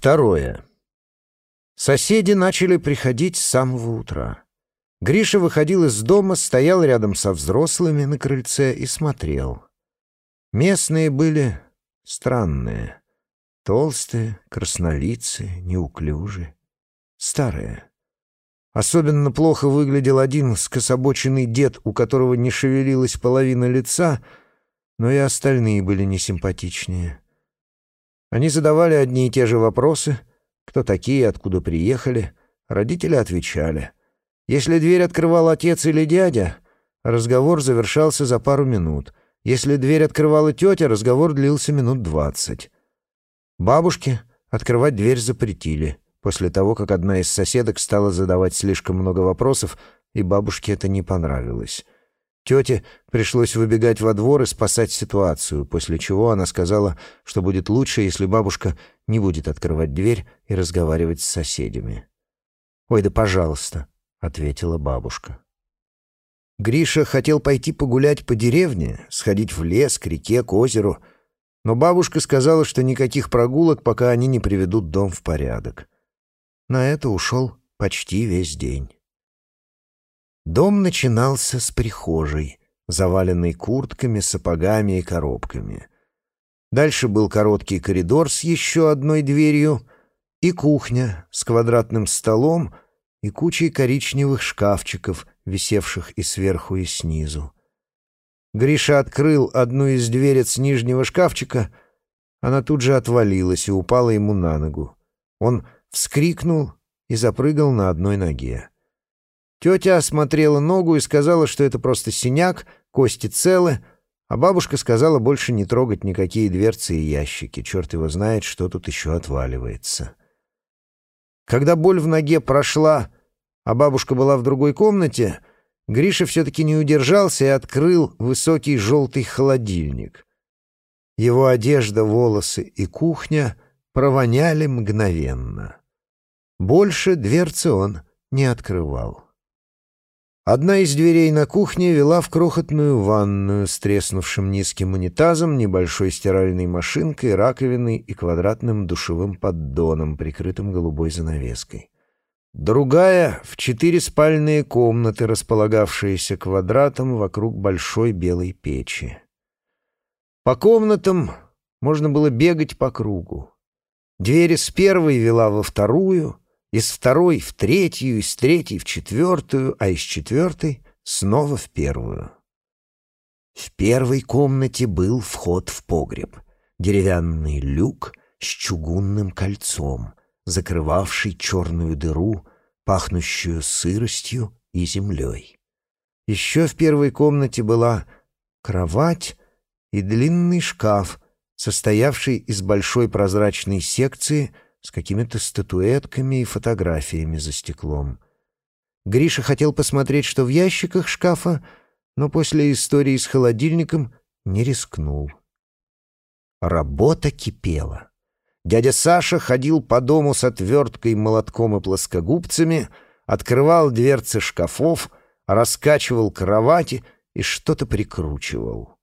Второе. Соседи начали приходить с самого утра. Гриша выходил из дома, стоял рядом со взрослыми на крыльце и смотрел. Местные были странные. Толстые, краснолицые, неуклюжие, старые. Особенно плохо выглядел один скособоченный дед, у которого не шевелилась половина лица, но и остальные были несимпатичнее. Они задавали одни и те же вопросы, кто такие, откуда приехали, родители отвечали. Если дверь открывал отец или дядя, разговор завершался за пару минут. Если дверь открывала тетя, разговор длился минут двадцать. Бабушке открывать дверь запретили — после того, как одна из соседок стала задавать слишком много вопросов, и бабушке это не понравилось. Тете пришлось выбегать во двор и спасать ситуацию, после чего она сказала, что будет лучше, если бабушка не будет открывать дверь и разговаривать с соседями. «Ой, да пожалуйста», — ответила бабушка. Гриша хотел пойти погулять по деревне, сходить в лес, к реке, к озеру, но бабушка сказала, что никаких прогулок, пока они не приведут дом в порядок. На это ушел почти весь день. Дом начинался с прихожей, заваленной куртками, сапогами и коробками. Дальше был короткий коридор с еще одной дверью и кухня с квадратным столом и кучей коричневых шкафчиков, висевших и сверху, и снизу. Гриша открыл одну из дверец нижнего шкафчика, она тут же отвалилась и упала ему на ногу. Он вскрикнул и запрыгал на одной ноге. Тетя осмотрела ногу и сказала, что это просто синяк, кости целы, а бабушка сказала больше не трогать никакие дверцы и ящики, черт его знает, что тут еще отваливается. Когда боль в ноге прошла, а бабушка была в другой комнате, Гриша все-таки не удержался и открыл высокий желтый холодильник. Его одежда, волосы и кухня провоняли мгновенно. Больше дверцы он не открывал. Одна из дверей на кухне вела в крохотную ванную с треснувшим низким унитазом, небольшой стиральной машинкой, раковиной и квадратным душевым поддоном, прикрытым голубой занавеской. Другая — в четыре спальные комнаты, располагавшиеся квадратом вокруг большой белой печи. По комнатам можно было бегать по кругу. Дверь из первой вела во вторую, из второй в третью, из третьей в четвертую, а из четвертой снова в первую. В первой комнате был вход в погреб, деревянный люк с чугунным кольцом, закрывавший черную дыру, пахнущую сыростью и землей. Еще в первой комнате была кровать и длинный шкаф, состоявший из большой прозрачной секции — с какими-то статуэтками и фотографиями за стеклом. Гриша хотел посмотреть, что в ящиках шкафа, но после истории с холодильником не рискнул. Работа кипела. Дядя Саша ходил по дому с отверткой, молотком и плоскогубцами, открывал дверцы шкафов, раскачивал кровати и что-то прикручивал.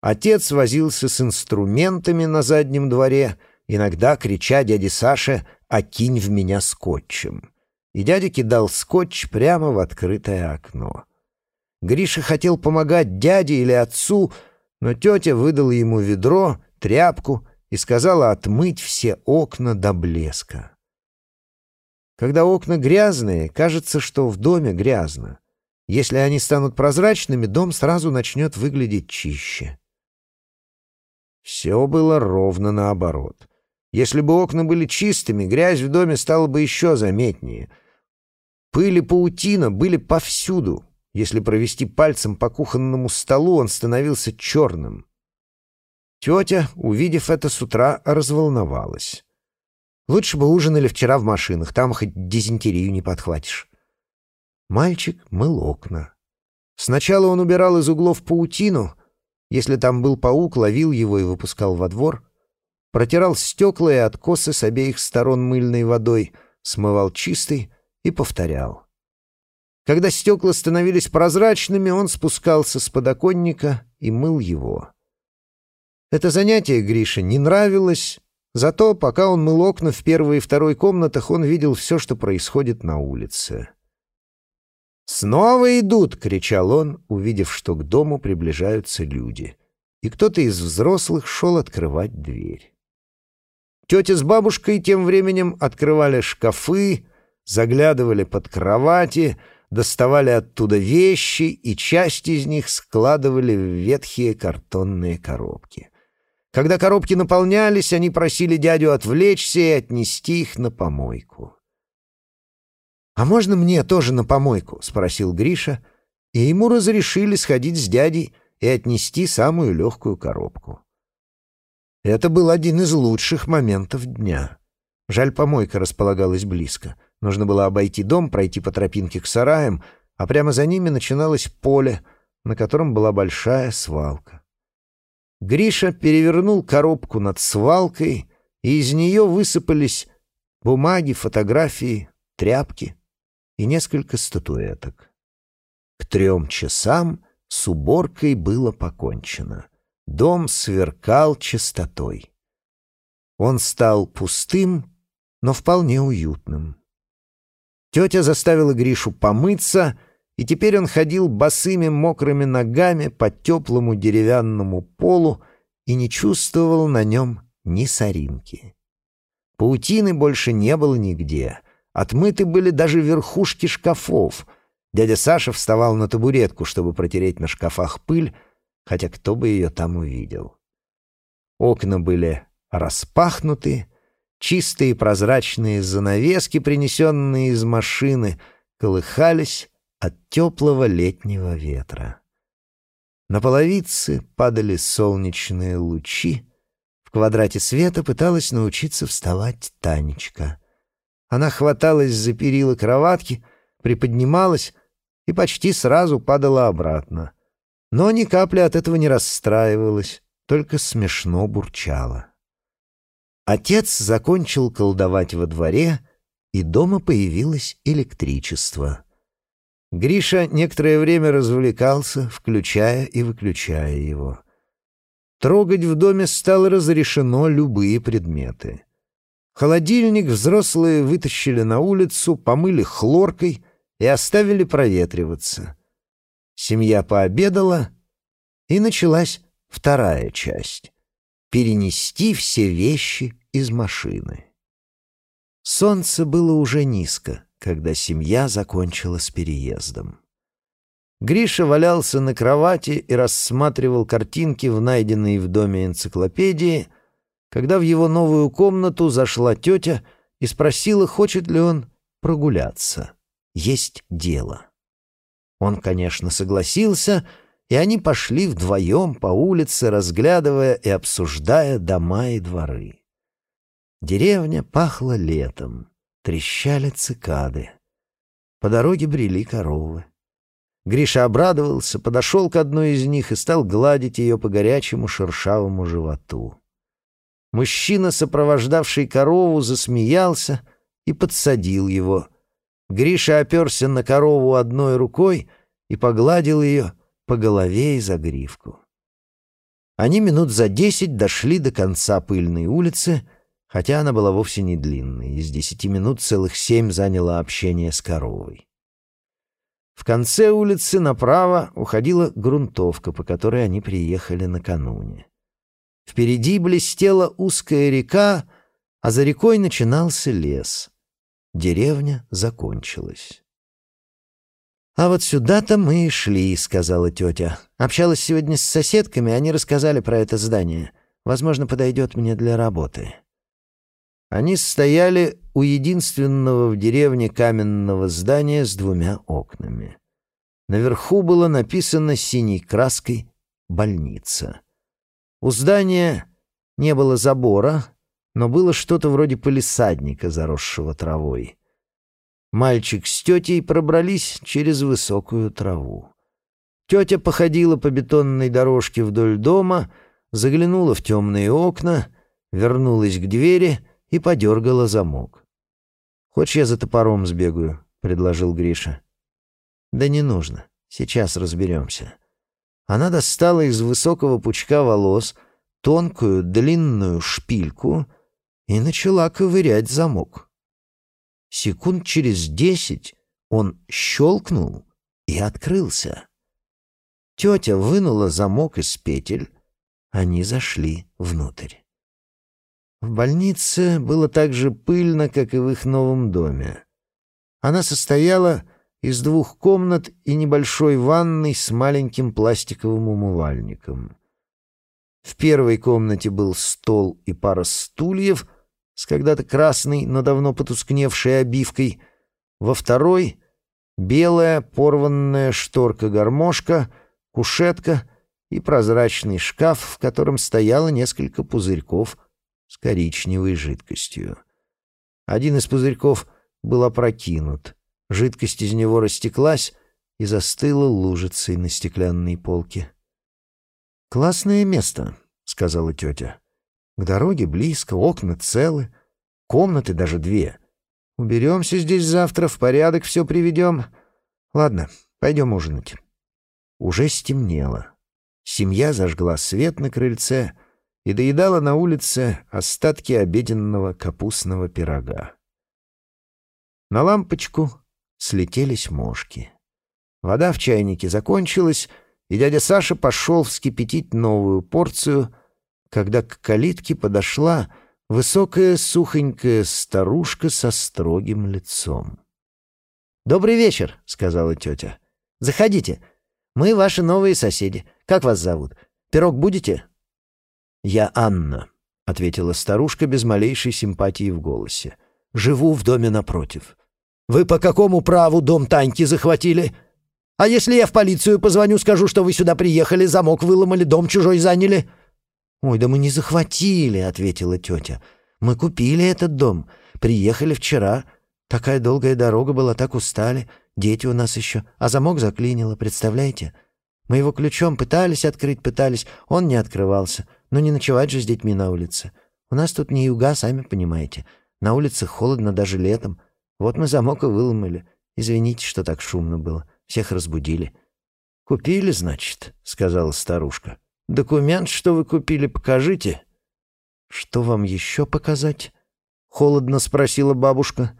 Отец возился с инструментами на заднем дворе — иногда крича дяде Саше «Окинь в меня скотчем». И дядя кидал скотч прямо в открытое окно. Гриша хотел помогать дяде или отцу, но тетя выдала ему ведро, тряпку и сказала отмыть все окна до блеска. Когда окна грязные, кажется, что в доме грязно. Если они станут прозрачными, дом сразу начнет выглядеть чище. Все было ровно наоборот. Если бы окна были чистыми, грязь в доме стала бы еще заметнее. Пыль и паутина были повсюду. Если провести пальцем по кухонному столу, он становился черным. Тетя, увидев это с утра, разволновалась. Лучше бы ужинали вчера в машинах, там хоть дизентерию не подхватишь. Мальчик мыл окна. Сначала он убирал из углов паутину. Если там был паук, ловил его и выпускал во двор протирал стекла и откосы с обеих сторон мыльной водой, смывал чистой и повторял. Когда стекла становились прозрачными, он спускался с подоконника и мыл его. Это занятие Грише не нравилось, Зато, пока он мыл окна в первой и второй комнатах, он видел все, что происходит на улице. «Снова идут!» — кричал он, увидев, что к дому приближаются люди. И кто-то из взрослых шел открывать дверь. Тетя с бабушкой тем временем открывали шкафы, заглядывали под кровати, доставали оттуда вещи и часть из них складывали в ветхие картонные коробки. Когда коробки наполнялись, они просили дядю отвлечься и отнести их на помойку. «А можно мне тоже на помойку?» — спросил Гриша, и ему разрешили сходить с дядей и отнести самую легкую коробку. Это был один из лучших моментов дня. Жаль, помойка располагалась близко. Нужно было обойти дом, пройти по тропинке к сараям, а прямо за ними начиналось поле, на котором была большая свалка. Гриша перевернул коробку над свалкой, и из нее высыпались бумаги, фотографии, тряпки и несколько статуэток. К трем часам с уборкой было покончено. Дом сверкал чистотой. Он стал пустым, но вполне уютным. Тетя заставила Гришу помыться, и теперь он ходил босыми мокрыми ногами по теплому деревянному полу и не чувствовал на нем ни соринки. Паутины больше не было нигде — Отмыты были даже верхушки шкафов. Дядя Саша вставал на табуретку, чтобы протереть на шкафах пыль, хотя кто бы ее там увидел. Окна были распахнуты, чистые прозрачные занавески, принесенные из машины, колыхались от теплого летнего ветра. На половице падали солнечные лучи. В квадрате света пыталась научиться вставать Танечка — она хваталась за перила кроватки, приподнималась и почти сразу падала обратно. Но ни капли от этого не расстраивалась, только смешно бурчала. Отец закончил колдовать во дворе, и дома появилось электричество. Гриша некоторое время развлекался, включая и выключая его. Трогать в доме стало разрешено любые предметы. Холодильник взрослые вытащили на улицу, помыли хлоркой и оставили проветриваться. Семья пообедала, и началась вторая часть — перенести все вещи из машины. Солнце было уже низко, когда семья закончила с переездом. Гриша валялся на кровати и рассматривал картинки в найденной в доме энциклопедии — когда в его новую комнату зашла тетя и спросила, хочет ли он прогуляться. Есть дело. Он, конечно, согласился, и они пошли вдвоем по улице, разглядывая и обсуждая дома и дворы. Деревня пахла летом, трещали цикады. По дороге брели коровы. Гриша обрадовался, подошел к одной из них и стал гладить ее по горячему шершавому животу. Мужчина, сопровождавший корову, засмеялся и подсадил его. Гриша оперся на корову одной рукой и погладил ее по голове и за гривку. Они минут за десять дошли до конца пыльной улицы, хотя она была вовсе не длинной. Из десяти минут целых семь заняло общение с коровой. В конце улицы направо уходила грунтовка, по которой они приехали накануне. Впереди блестела узкая река, а за рекой начинался лес. Деревня закончилась. «А вот сюда-то мы и шли», — сказала тетя. «Общалась сегодня с соседками, они рассказали про это здание. Возможно, подойдет мне для работы». Они стояли у единственного в деревне каменного здания с двумя окнами. Наверху было написано синей краской «Больница». У здания не было забора, но было что-то вроде полисадника, заросшего травой. Мальчик с тетей пробрались через высокую траву. Тетя походила по бетонной дорожке вдоль дома, заглянула в темные окна, вернулась к двери и подергала замок. «Хочешь, я за топором сбегаю?» — предложил Гриша. «Да не нужно. Сейчас разберемся». Она достала из высокого пучка волос тонкую длинную шпильку и начала ковырять замок. Секунд через десять он щелкнул и открылся. Тетя вынула замок из петель, они зашли внутрь. В больнице было так же пыльно, как и в их новом доме. Она состояла из двух комнат и небольшой ванной с маленьким пластиковым умывальником. В первой комнате был стол и пара стульев с когда-то красной, но давно потускневшей обивкой. Во второй — белая порванная шторка-гармошка, кушетка и прозрачный шкаф, в котором стояло несколько пузырьков с коричневой жидкостью. Один из пузырьков был опрокинут. Жидкость из него растеклась и застыла лужицей на стеклянной полке. «Классное место», — сказала тетя. «К дороге близко, окна целы, комнаты даже две. Уберемся здесь завтра, в порядок все приведем. Ладно, пойдем ужинать». Уже стемнело. Семья зажгла свет на крыльце и доедала на улице остатки обеденного капустного пирога. На лампочку слетелись мошки. Вода в чайнике закончилась, и дядя Саша пошел вскипятить новую порцию, когда к калитке подошла высокая сухонькая старушка со строгим лицом. «Добрый вечер», — сказала тетя. «Заходите. Мы ваши новые соседи. Как вас зовут? Пирог будете?» «Я Анна», — ответила старушка без малейшей симпатии в голосе. «Живу в доме напротив». «Вы по какому праву дом Таньки захватили?» А если я в полицию позвоню, скажу, что вы сюда приехали, замок выломали, дом чужой заняли?» «Ой, да мы не захватили», — ответила тетя. «Мы купили этот дом. Приехали вчера. Такая долгая дорога была, так устали. Дети у нас еще. А замок заклинило, представляете? Мы его ключом пытались открыть, пытались. Он не открывался. Но не ночевать же с детьми на улице. У нас тут не юга, сами понимаете. На улице холодно даже летом. Вот мы замок и выломали. Извините, что так шумно было». Всех разбудили. «Купили, значит?» — сказала старушка. «Документ, что вы купили, покажите». «Что вам еще показать?» — холодно спросила бабушка.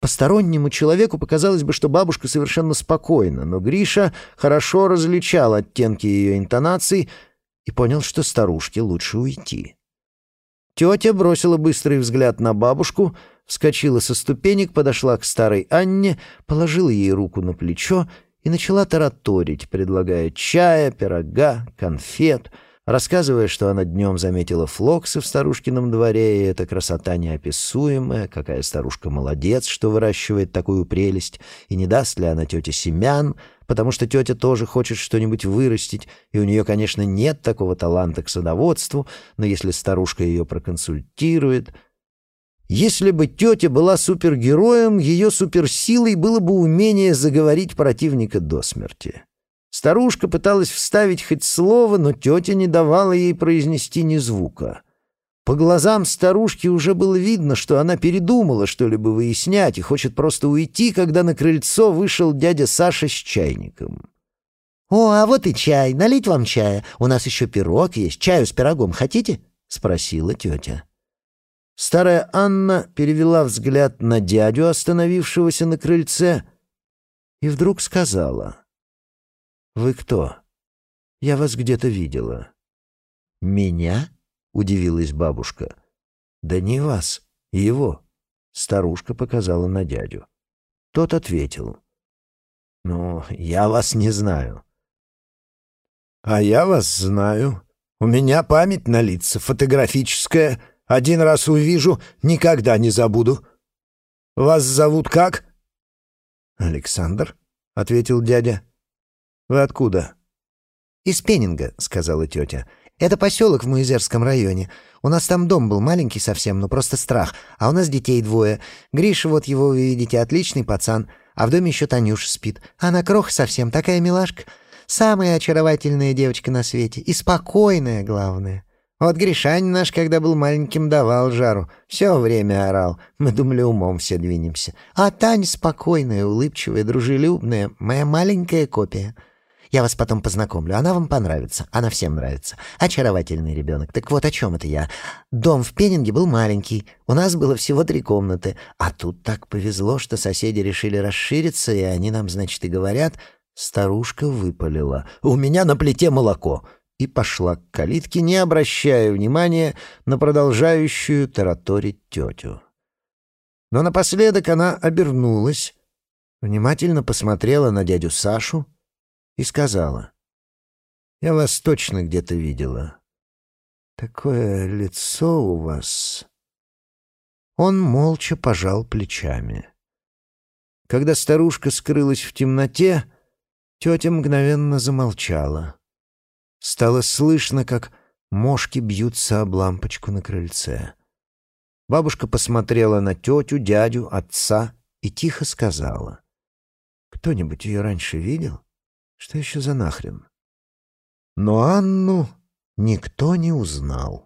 Постороннему человеку показалось бы, что бабушка совершенно спокойна, но Гриша хорошо различал оттенки ее интонаций и понял, что старушке лучше уйти. Тетя бросила быстрый взгляд на бабушку — вскочила со ступенек, подошла к старой Анне, положила ей руку на плечо и начала тараторить, предлагая чая, пирога, конфет, рассказывая, что она днем заметила флоксы в старушкином дворе, и эта красота неописуемая, какая старушка молодец, что выращивает такую прелесть, и не даст ли она тете семян, потому что тетя тоже хочет что-нибудь вырастить, и у нее, конечно, нет такого таланта к садоводству, но если старушка ее проконсультирует, если бы тетя была супергероем, ее суперсилой было бы умение заговорить противника до смерти. Старушка пыталась вставить хоть слово, но тетя не давала ей произнести ни звука. По глазам старушки уже было видно, что она передумала что-либо выяснять и хочет просто уйти, когда на крыльцо вышел дядя Саша с чайником. «О, а вот и чай. Налить вам чая. У нас еще пирог есть. Чаю с пирогом хотите?» — спросила тетя. Старая Анна перевела взгляд на дядю, остановившегося на крыльце, и вдруг сказала. «Вы кто? Я вас где-то видела». «Меня?» — удивилась бабушка. «Да не вас, его». Старушка показала на дядю. Тот ответил. «Ну, я вас не знаю». «А я вас знаю. У меня память на лица фотографическая». Один раз увижу, никогда не забуду. Вас зовут как?» «Александр», — ответил дядя. «Вы откуда?» «Из Пеннинга», — сказала тетя. «Это поселок в Муизерском районе. У нас там дом был маленький совсем, но просто страх. А у нас детей двое. Гриша, вот его вы видите, отличный пацан. А в доме еще Танюша спит. Она крох совсем, такая милашка. Самая очаровательная девочка на свете. И спокойная, главное. Вот Гришань наш, когда был маленьким, давал жару. Все время орал. Мы думали, умом все двинемся. А Таня спокойная, улыбчивая, дружелюбная, моя маленькая копия. Я вас потом познакомлю. Она вам понравится. Она всем нравится. Очаровательный ребенок. Так вот, о чем это я? Дом в Пеннинге был маленький. У нас было всего три комнаты. А тут так повезло, что соседи решили расшириться, и они нам, значит, и говорят... Старушка выпалила. «У меня на плите молоко!» И пошла к калитке, не обращая внимания на продолжающую тараторить тетю. Но напоследок она обернулась, внимательно посмотрела на дядю Сашу и сказала, «Я вас точно где-то видела. Такое лицо у вас...» Он молча пожал плечами. Когда старушка скрылась в темноте, тетя мгновенно замолчала. Стало слышно, как мошки бьются об лампочку на крыльце. Бабушка посмотрела на тетю, дядю, отца и тихо сказала. «Кто-нибудь ее раньше видел? Что еще за нахрен?» Но Анну никто не узнал.